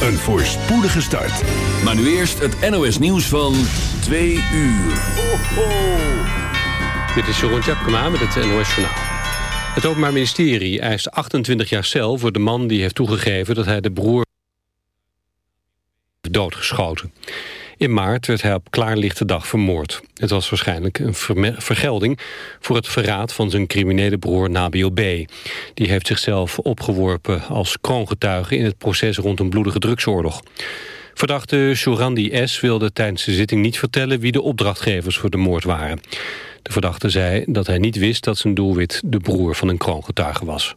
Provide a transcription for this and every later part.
een voorspoedige start. Maar nu eerst het NOS nieuws van 2 uur. Ho, ho. Dit is Jeroen Tjepkema met het NOS Journaal. Het Openbaar Ministerie eist 28 jaar cel voor de man die heeft toegegeven... dat hij de broer doodgeschoten. In maart werd hij op klaarlichte dag vermoord. Het was waarschijnlijk een vergelding voor het verraad van zijn criminele broer Nabil B. Die heeft zichzelf opgeworpen als kroongetuige in het proces rond een bloedige drugsoorlog. Verdachte Shurandi S. wilde tijdens de zitting niet vertellen wie de opdrachtgevers voor de moord waren. De verdachte zei dat hij niet wist dat zijn doelwit de broer van een kroongetuige was.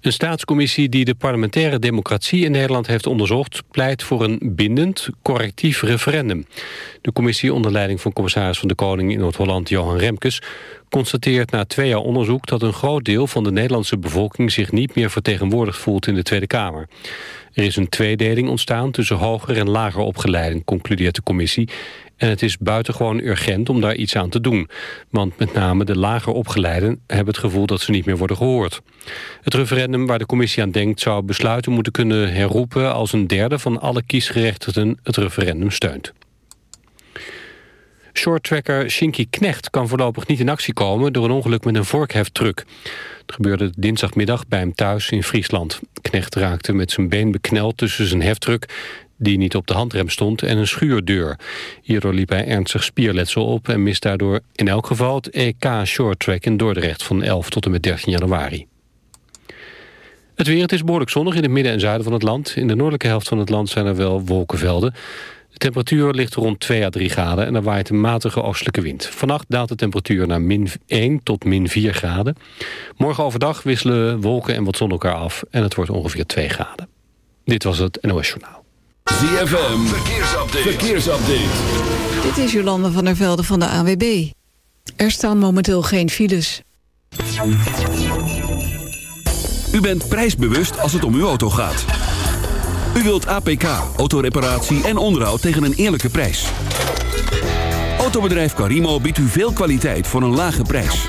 Een staatscommissie die de parlementaire democratie in Nederland heeft onderzocht... pleit voor een bindend, correctief referendum. De commissie onder leiding van commissaris van de Koning in Noord-Holland Johan Remkes... constateert na twee jaar onderzoek dat een groot deel van de Nederlandse bevolking... zich niet meer vertegenwoordigd voelt in de Tweede Kamer. Er is een tweedeling ontstaan tussen hoger en lager opgeleiden, concludeert de commissie. En het is buitengewoon urgent om daar iets aan te doen. Want met name de lager opgeleiden hebben het gevoel dat ze niet meer worden gehoord. Het referendum waar de commissie aan denkt zou besluiten moeten kunnen herroepen... als een derde van alle kiesgerechtigden het referendum steunt. Shorttracker Shinky Knecht kan voorlopig niet in actie komen... door een ongeluk met een vorkheftruck. Het gebeurde dinsdagmiddag bij hem thuis in Friesland. Knecht raakte met zijn been bekneld tussen zijn heftruck die niet op de handrem stond, en een schuurdeur. Hierdoor liep hij ernstig spierletsel op en mist daardoor in elk geval het EK Short Track in Dordrecht van 11 tot en met 13 januari. Het weer, het is behoorlijk zonnig in het midden en zuiden van het land. In de noordelijke helft van het land zijn er wel wolkenvelden. De temperatuur ligt rond 2 à 3 graden en er waait een matige oostelijke wind. Vannacht daalt de temperatuur naar min 1 tot min 4 graden. Morgen overdag wisselen wolken en wat zon elkaar af en het wordt ongeveer 2 graden. Dit was het NOS Journaal. ZFM, verkeersupdate. verkeersupdate. Dit is Jolande van der Velde van de AWB. Er staan momenteel geen files. U bent prijsbewust als het om uw auto gaat. U wilt APK, autoreparatie en onderhoud tegen een eerlijke prijs. Autobedrijf Carimo biedt u veel kwaliteit voor een lage prijs.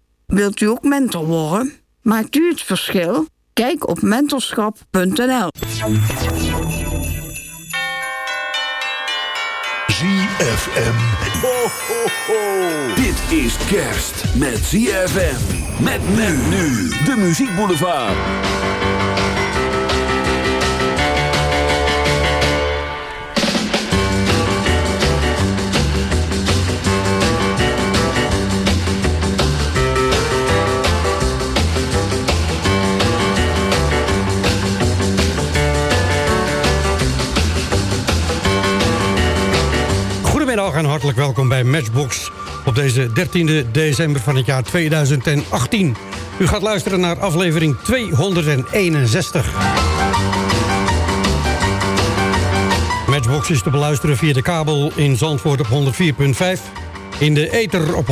Wilt u ook mentor worden? Maakt u het verschil? Kijk op mentorschap.nl. ZFM. Ho, ho, ho. Dit is kerst met ZFM. Met men nu. De Muziek Boulevard. Goedemiddag en hartelijk welkom bij Matchbox op deze 13 december van het jaar 2018. U gaat luisteren naar aflevering 261. Matchbox is te beluisteren via de kabel in Zandvoort op 104.5... in de ether op 106.9...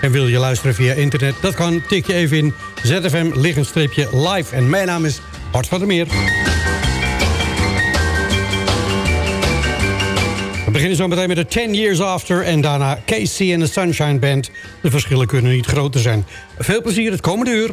en wil je luisteren via internet, dat kan. Tik je even in ZFM liggenstreepje live. En mijn naam is Bart van der Meer. Beginnen zo meteen met de 10 Years After... en daarna Casey en de Sunshine Band. De verschillen kunnen niet groter zijn. Veel plezier het komende uur.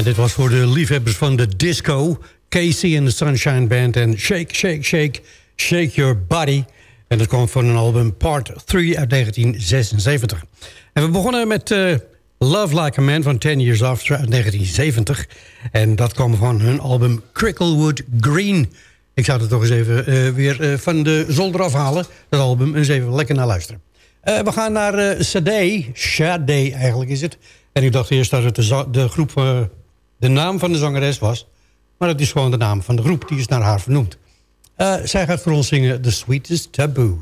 En dit was voor de liefhebbers van de disco. Casey and the Sunshine Band en Shake, Shake, Shake, Shake Your Body. En dat kwam van een album Part 3 uit 1976. En we begonnen met uh, Love Like a Man van 10 Years After uit 1970. En dat kwam van hun album Cricklewood Green. Ik zou het toch eens even uh, weer uh, van de zolder afhalen, dat album. En eens even lekker naar luisteren. We gaan naar Sade. Sade eigenlijk is het. En ik dacht eerst dat het de, de groep, de naam van de zangeres was. Maar het is gewoon de naam van de groep. Die is naar haar vernoemd. zij gaat voor ons zingen The Sweetest Taboo.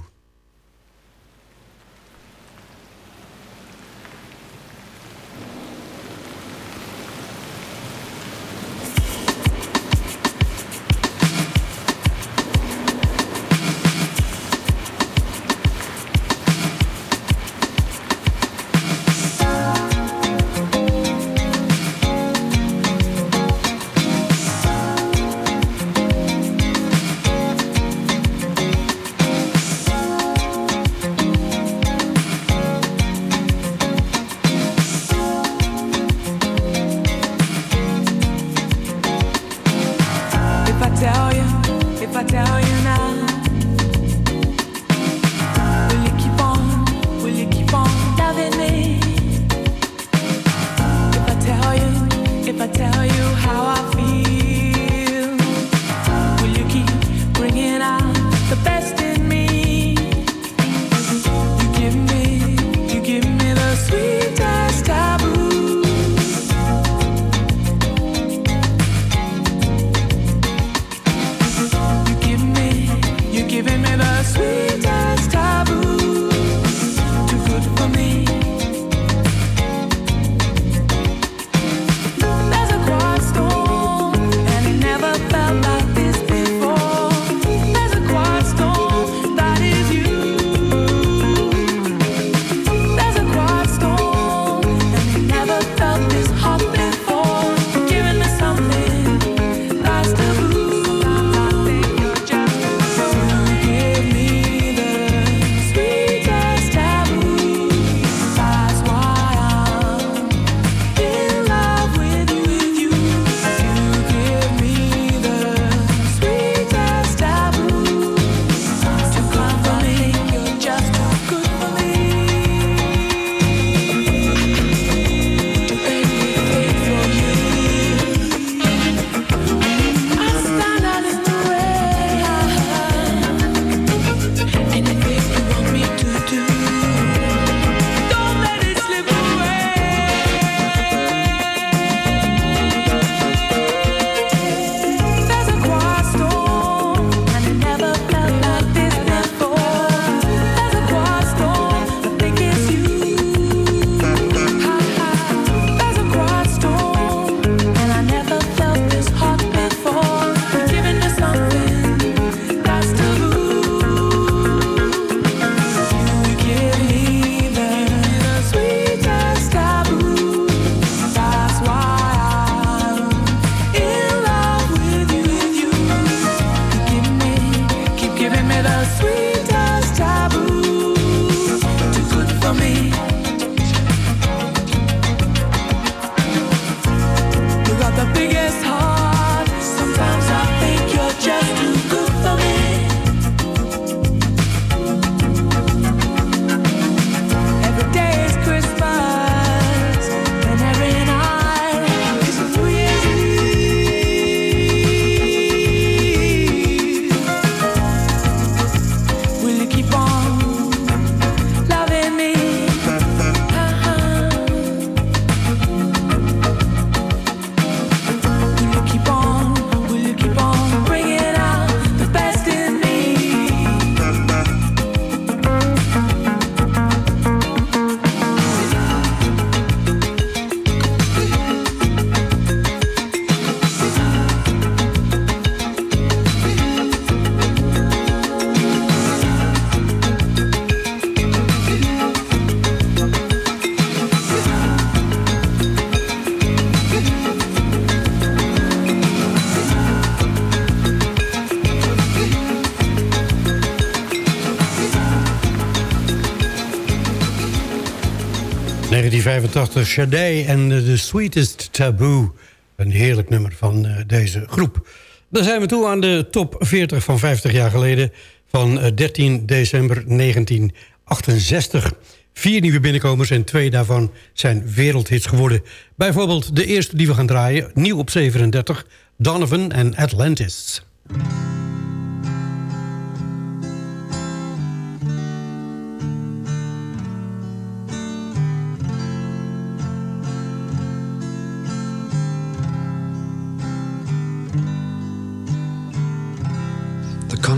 ...1985, Sade en The Sweetest Taboo. Een heerlijk nummer van uh, deze groep. Dan zijn we toe aan de top 40 van 50 jaar geleden... van uh, 13 december 1968. Vier nieuwe binnenkomers en twee daarvan zijn wereldhits geworden. Bijvoorbeeld de eerste die we gaan draaien, nieuw op 37... Donovan en Atlantis.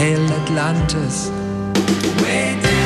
Hail Atlantis! Way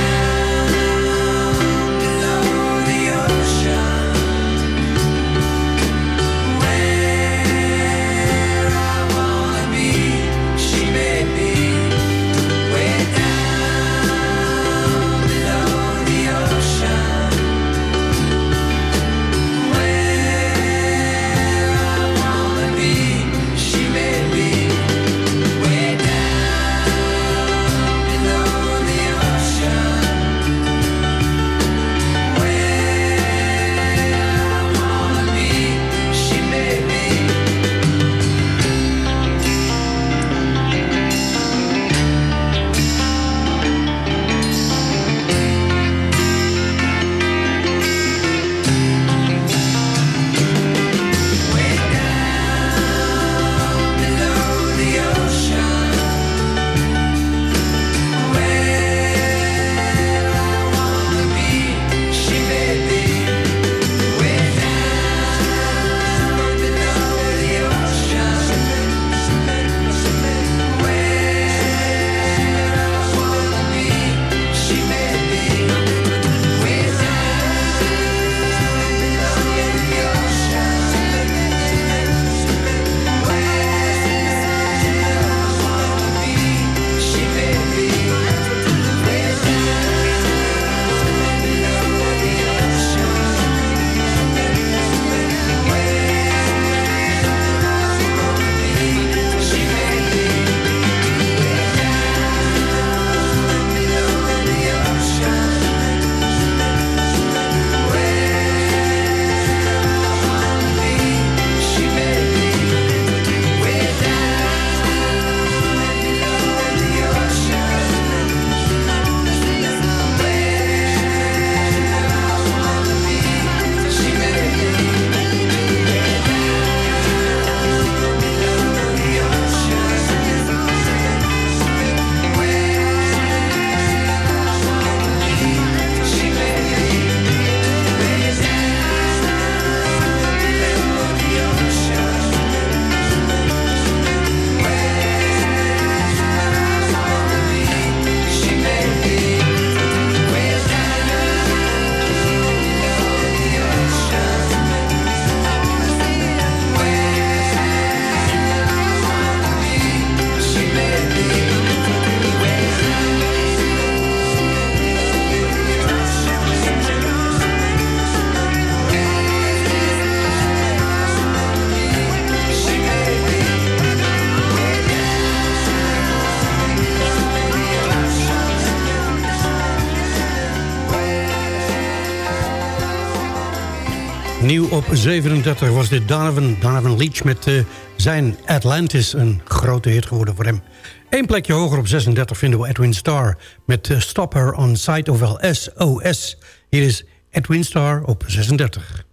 37 was dit Donovan, Donovan Leach met eh, zijn Atlantis. Een grote hit geworden voor hem. Eén plekje hoger op 36 vinden we Edwin Starr... met uh, Stop On site, ofwel SOS. Hier is Edwin Starr op 36.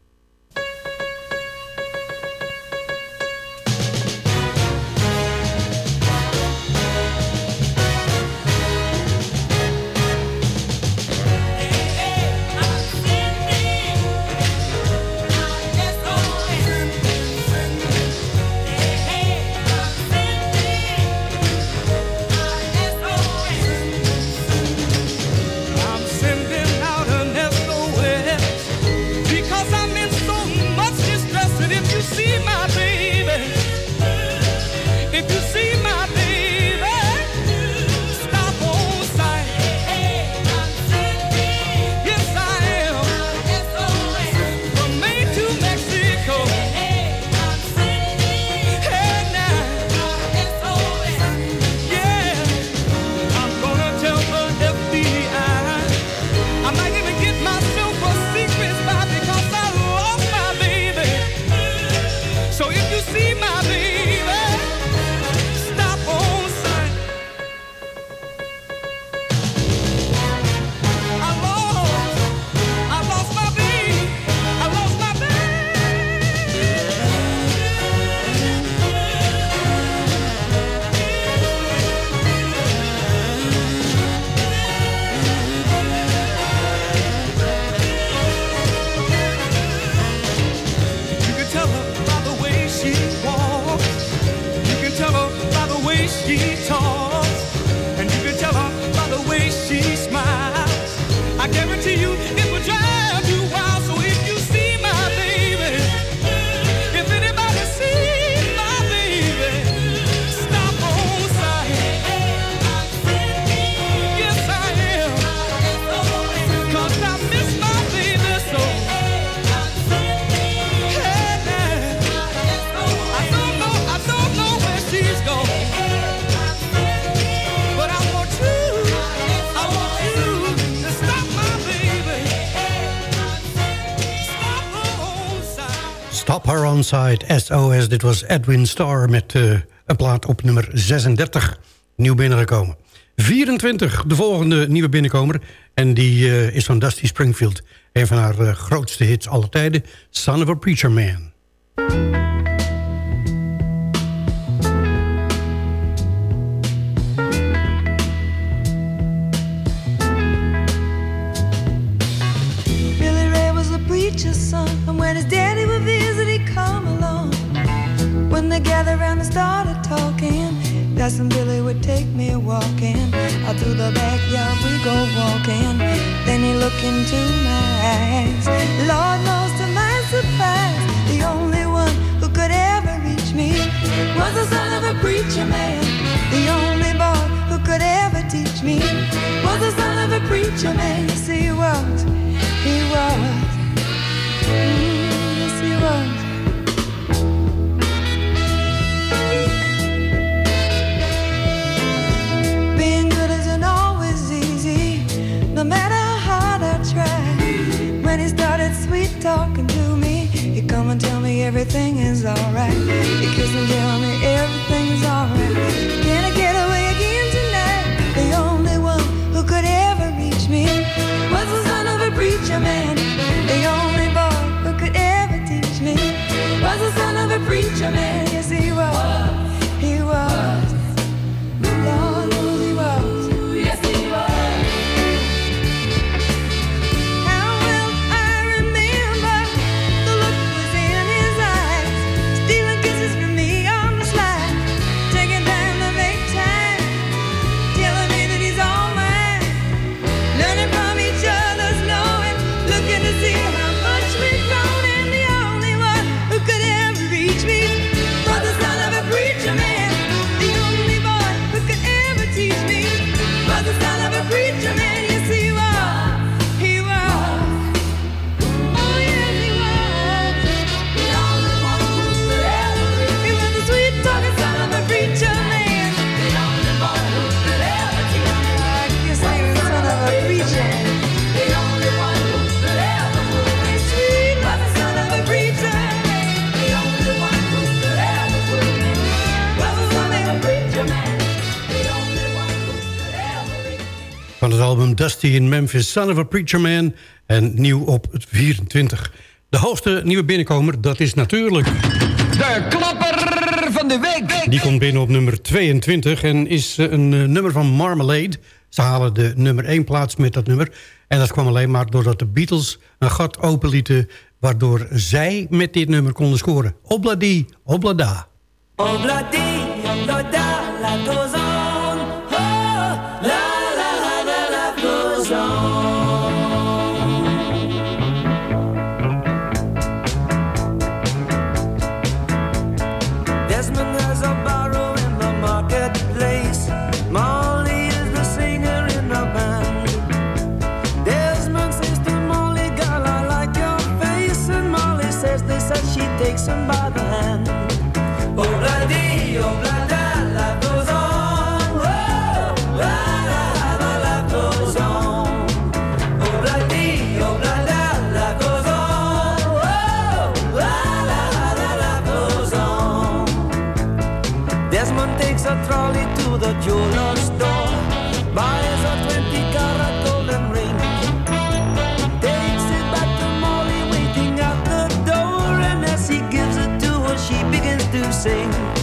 SOS. Dit was Edwin Starr met eh, een plaat op nummer 36. Nieuw binnengekomen. 24, de volgende nieuwe binnenkomer. En die eh, is van Dusty Springfield. Een van haar eh, grootste hits aller tijden. Son of a Preacher Man. preacher man. Yes, he was. He was. Mm, yes, he was. Being good isn't always easy, no matter how hard I try. When he started sweet talking to me, he'd come and tell me everything is alright. preacher man. Dusty in Memphis, Son of a Preacher Man. En nieuw op het 24. De hoogste nieuwe binnenkomer, dat is natuurlijk... De klapper van de week! Die komt binnen op nummer 22 en is eh, een eh, nummer van Marmalade. Ze halen de nummer 1 plaats met dat nummer. En dat kwam alleen maar doordat de Beatles een gat openlieten... waardoor zij met dit nummer konden scoren. Obladi, oblada. Obladi, oblada, la. sing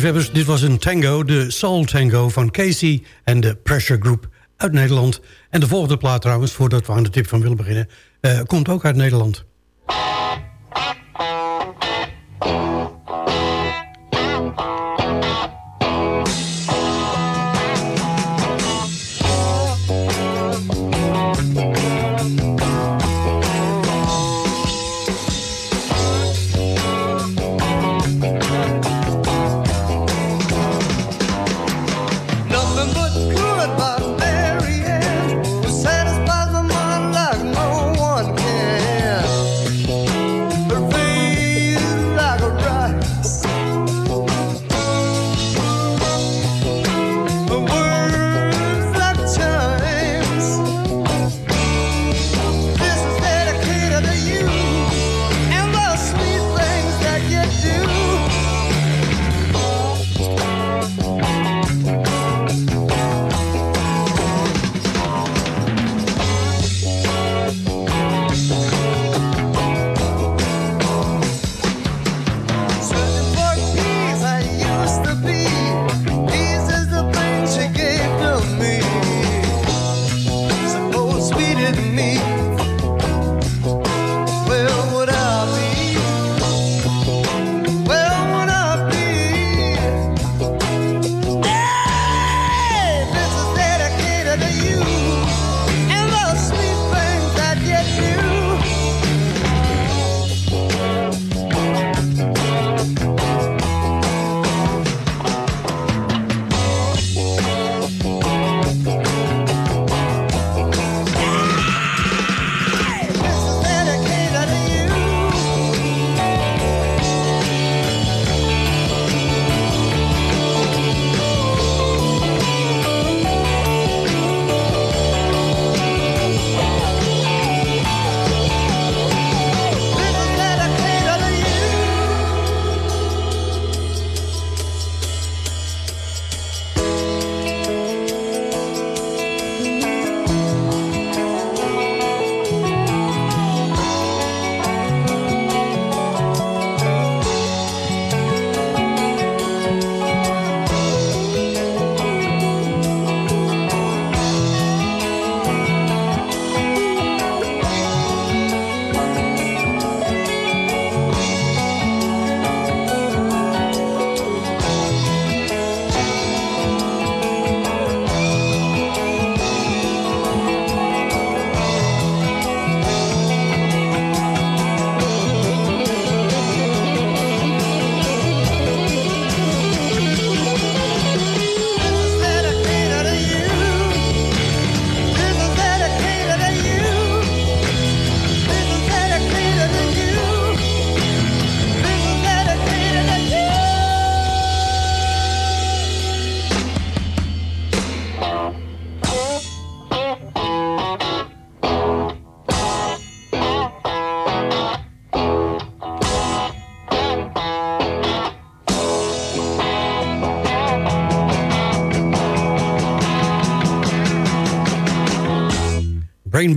Dit was een tango, de Soul Tango van Casey en de Pressure Group uit Nederland. En de volgende plaat trouwens, voordat we aan de tip van willen beginnen, uh, komt ook uit Nederland.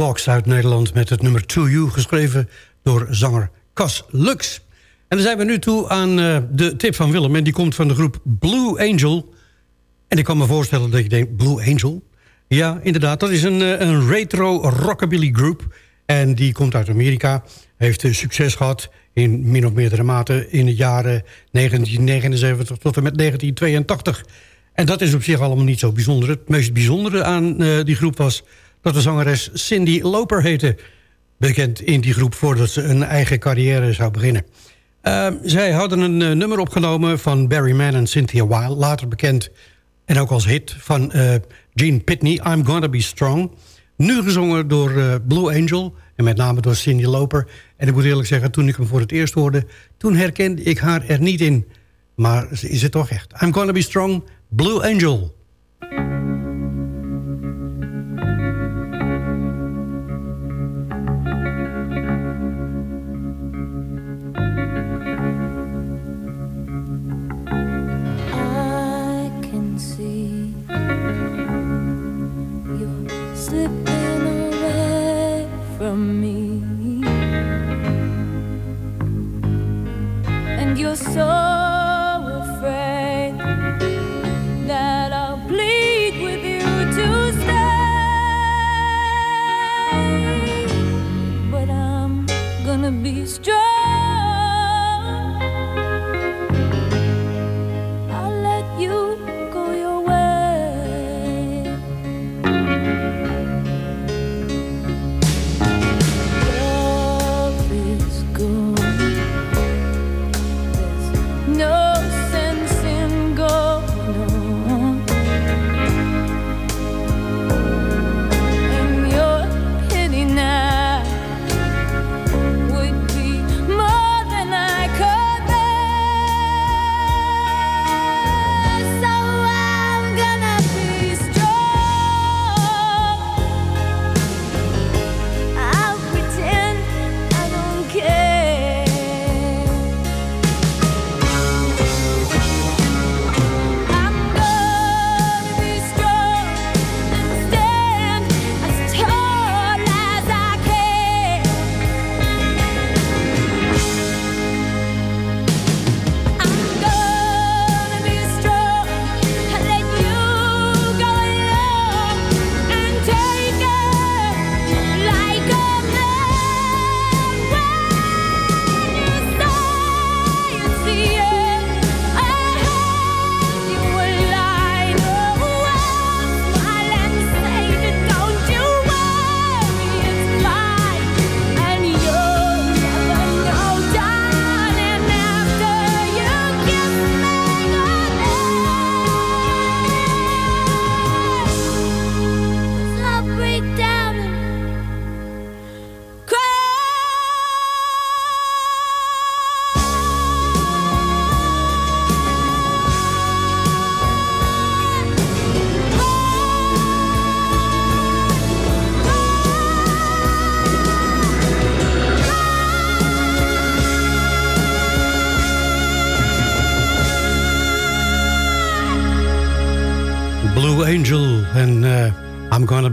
Brainbox uit Nederland met het nummer To You... geschreven door zanger Cas Lux. En dan zijn we nu toe aan uh, de tip van Willem... en die komt van de groep Blue Angel. En ik kan me voorstellen dat je denkt, Blue Angel? Ja, inderdaad, dat is een, uh, een retro rockabilly groep... en die komt uit Amerika, heeft succes gehad... in min of meerdere mate in de jaren 1979 tot en met 1982... En dat is op zich allemaal niet zo bijzonder. Het meest bijzondere aan uh, die groep was dat de zangeres Cindy Loper heette. Bekend in die groep voordat ze een eigen carrière zou beginnen. Uh, zij hadden een uh, nummer opgenomen van Barry Mann en Cynthia Weil. Later bekend en ook als hit van uh, Gene Pitney, I'm Gonna Be Strong. Nu gezongen door Blue Angel en met name door Cindy Loper. En ik moet eerlijk zeggen, toen ik hem voor het eerst hoorde... toen herkende ik haar er niet in. Maar ze is het toch echt. I'm Gonna Be Strong, Blue Angel.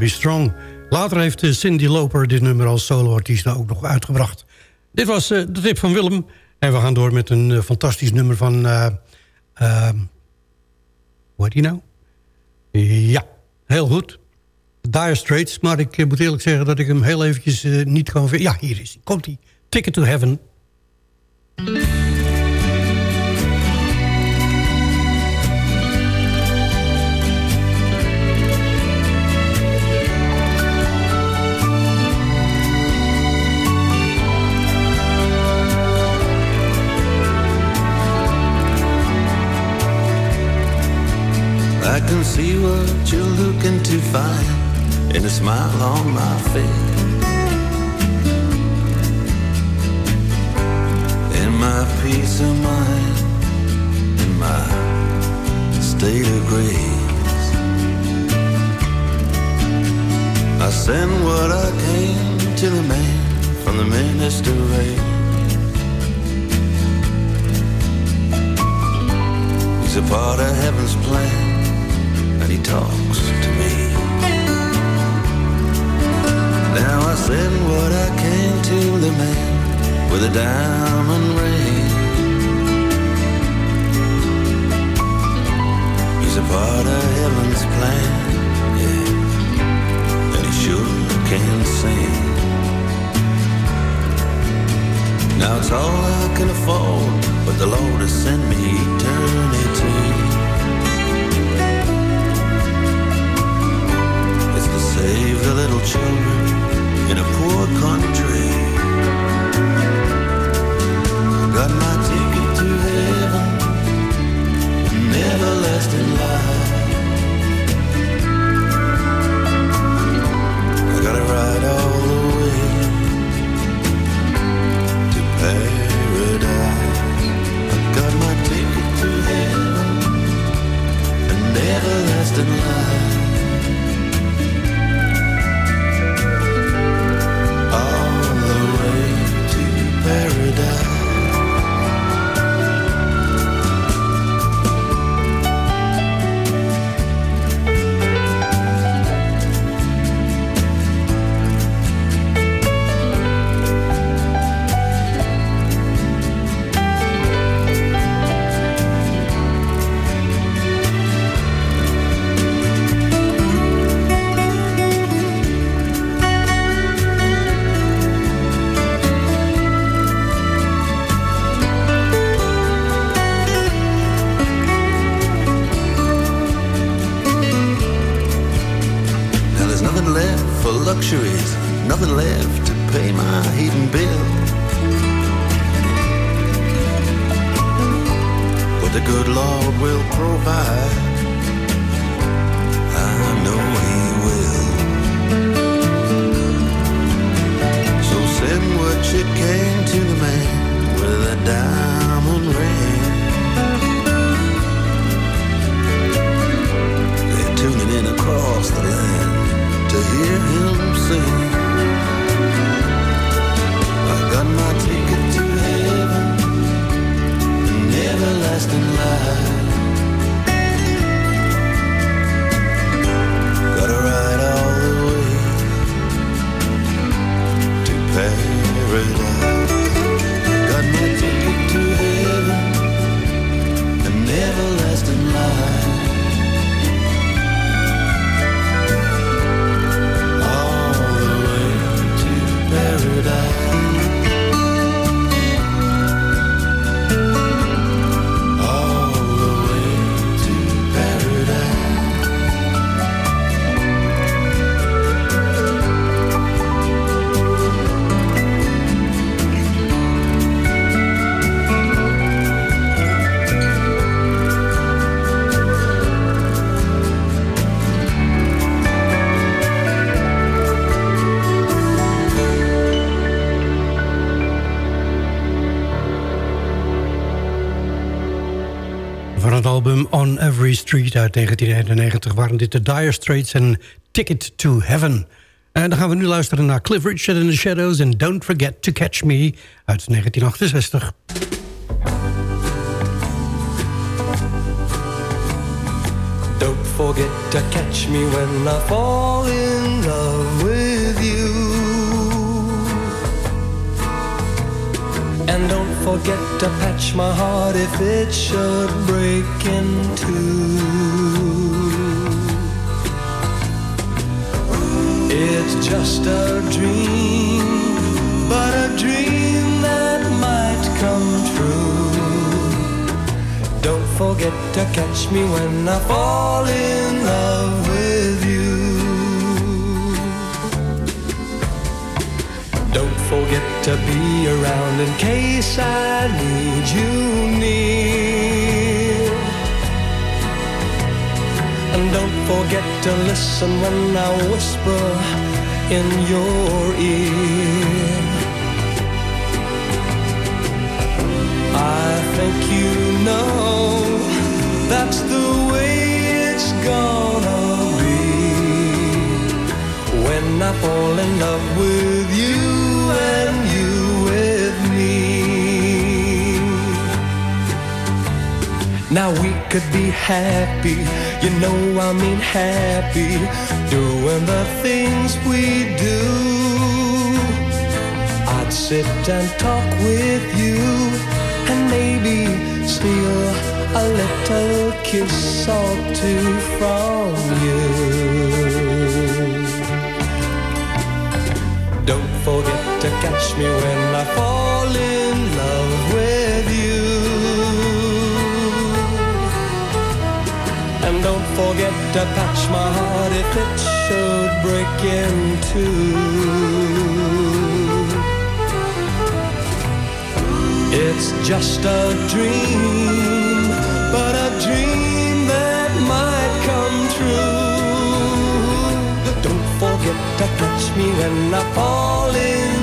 Be Strong. Later heeft eh, Cindy Loper dit nummer als soloartiest ook nog uitgebracht. Dit was eh, de tip van Willem. En we gaan door met een eh, fantastisch nummer van... eh ehm, hoe heet die nou? Ja, heel goed. Dire Straits, maar ik moet eerlijk zeggen dat ik hem heel eventjes niet kan. Ja, hier is hij. Komt hij. Ticket to Heaven. Can see what you're looking to find in a smile on my face. In my peace of mind, in my state of grace. I send what I came to the man from the minister race. He's a part of heaven's plan and he talks to me. Now I send what I can to the man with a diamond ring. He's a part of heaven's plan, yeah, and he sure can sing. Now it's all I can afford, but the Lord has sent me eternity. Save the little children in a poor country. Got my ticket to heaven, an everlasting life. I gotta ride all the way to paradise. I got my ticket to heaven, everlasting life. Left for luxuries, nothing left to pay my heating bill. But the good Lord will provide. I know He will. So send what you can to the man with a diamond ring. They're tuning in across the land hear him. I got my ticket to heaven, everlasting. Gotta ride all the way to paradise. Got my ticket to heaven, an everlasting On Every Street uit 1991 waren dit de Dire Straits en Ticket to Heaven. En dan gaan we nu luisteren naar Cliff Richard in the Shadows en Don't Forget to Catch Me uit 1968. Don't forget to catch me when in forget to patch my heart if it should break in two. It's just a dream, but a dream that might come true. Don't forget to catch me when I fall in love with you. Forget to be around in case I need you near. And don't forget to listen when I whisper in your ear. I think you know that's the way it's gonna be when I fall in love with Now we could be happy, you know I mean happy, doing the things we do. I'd sit and talk with you and maybe steal a little kiss or two from you. Don't forget to catch me when I fall in love with you. Forget to patch my heart if it should break in two. It's just a dream, but a dream that might come true. Don't forget to catch me when I fall in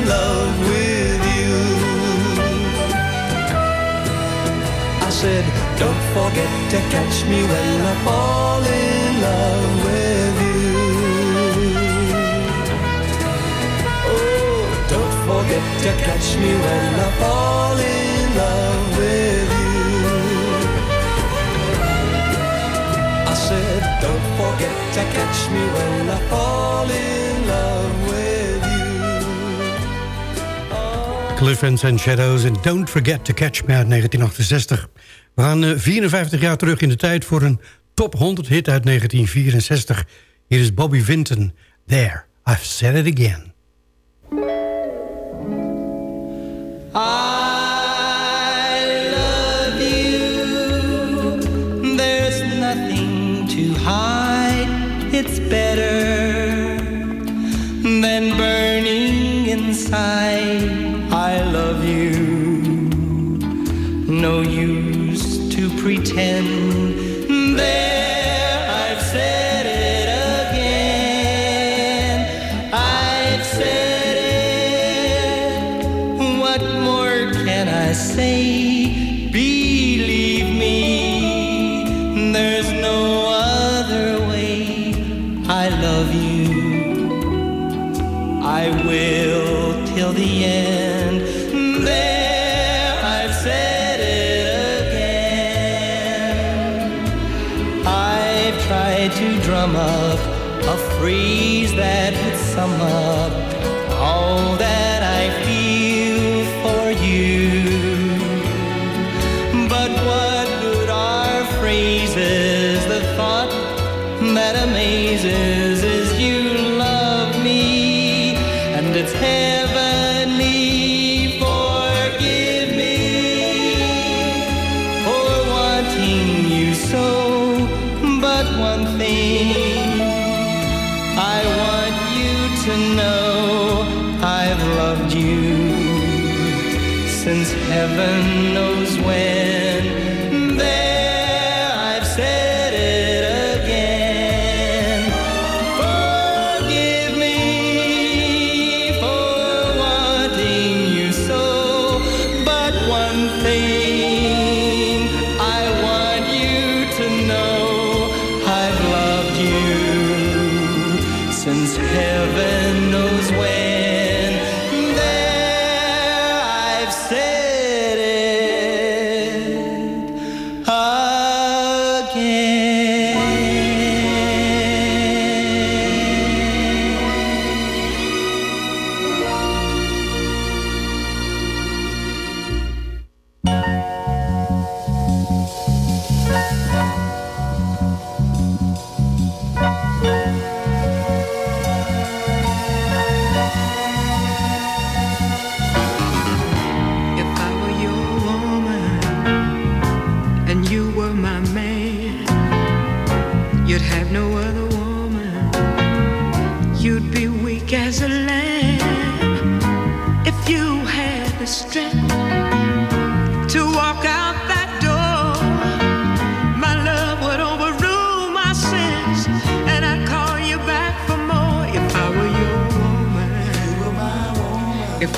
said, don't forget to catch me when I fall in love with you. Oh, don't forget to catch me when I fall in love with you. I said, don't forget to catch me when I fall in love with you. Cliff and Shadows en Don't Forget to Catch Me uit 1968. We gaan eh, 54 jaar terug in de tijd voor een top 100 hit uit 1964. Hier is Bobby Vinton. There, I've said it again. I to drum up a phrase that would sum up all that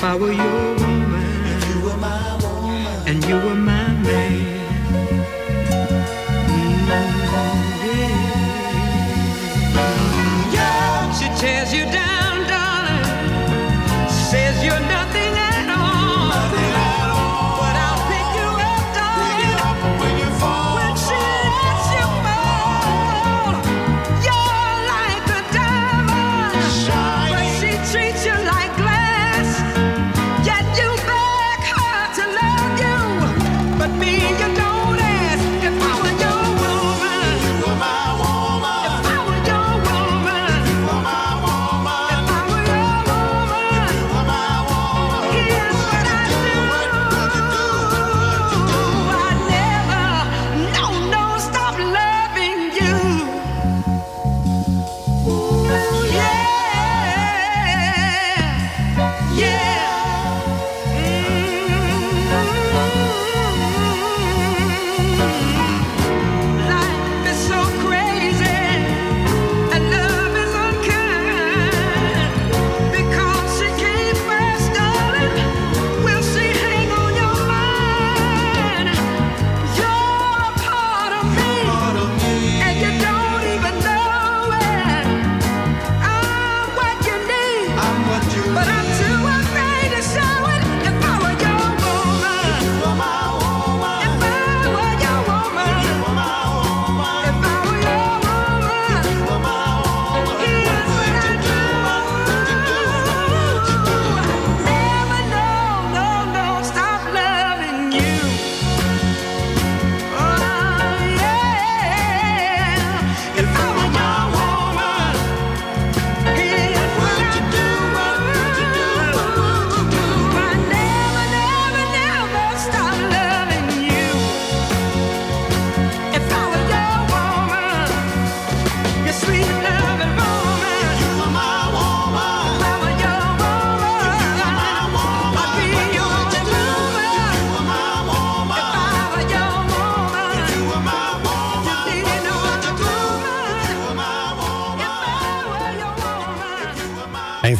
if I were you.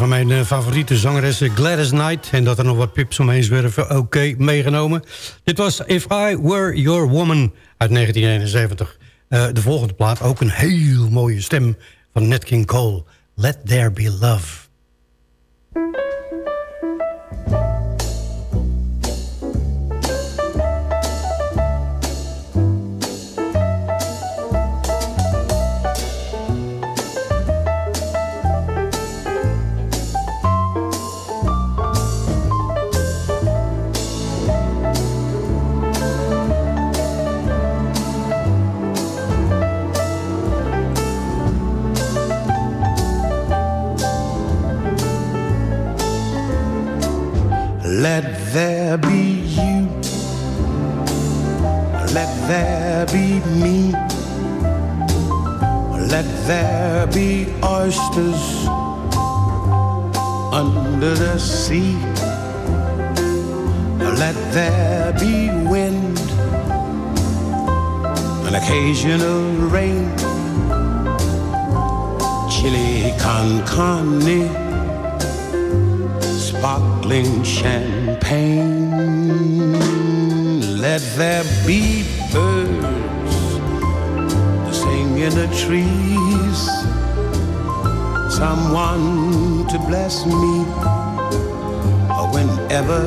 Van mijn eh, favoriete zangeressen, Gladys Knight. En dat er nog wat pips omheen zwerven, oké, meegenomen. Dit was If I Were Your Woman uit 1971. Uh, de volgende plaat, ook een heel mooie stem van Nat King Cole. Let There Be Love. Be me. Let there be oysters under the sea. Let there be wind, an occasional rain. Chili con carne sparkling champagne. Let there be birds in the trees. Someone to bless me whenever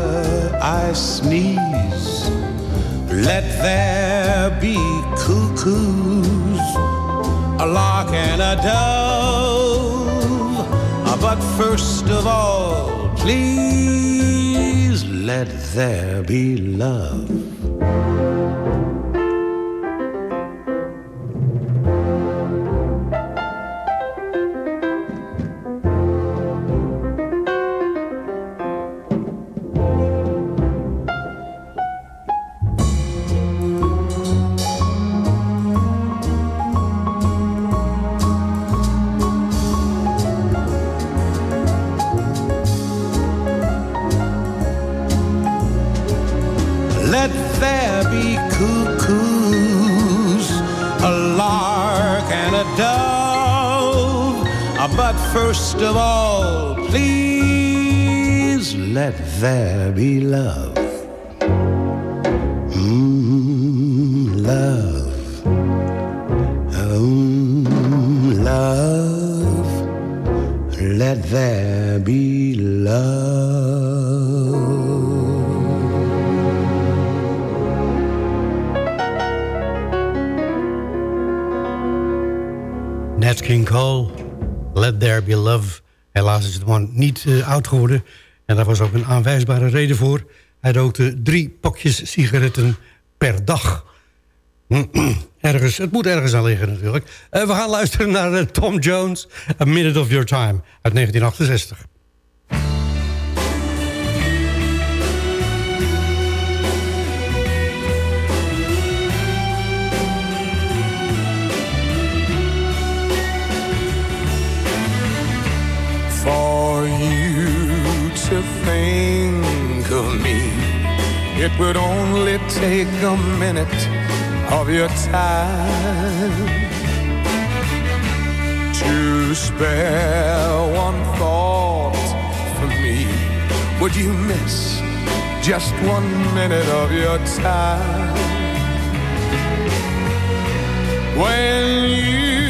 I sneeze. Let there be cuckoos, a lark and a dove. Ah, but first of all, please let there be love. Nat King Cole, Let There Be Love. Helaas is het man niet uh, oud geworden. En daar was ook een aanwijsbare reden voor. Hij rookte drie pakjes sigaretten per dag. ergens, het moet ergens aan liggen natuurlijk. Uh, we gaan luisteren naar uh, Tom Jones, A Minute of Your Time uit 1968. You to think of me. It would only take a minute of your time to spare one thought for me. Would you miss just one minute of your time? When you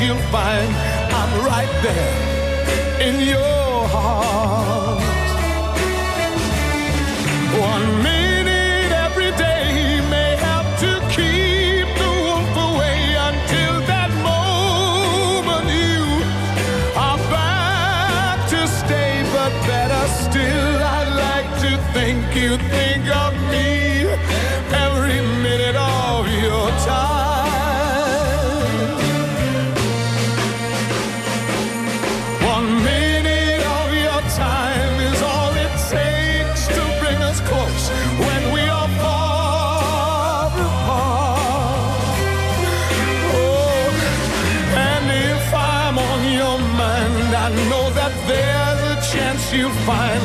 you'll find I'm right there in your heart. find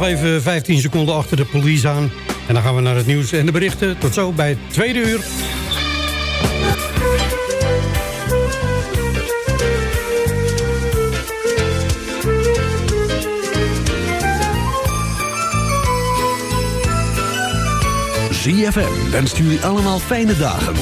nog even 15 seconden achter de police aan. En dan gaan we naar het nieuws en de berichten. Tot zo bij het tweede uur. ZFM wens jullie allemaal fijne dagen.